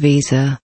visa.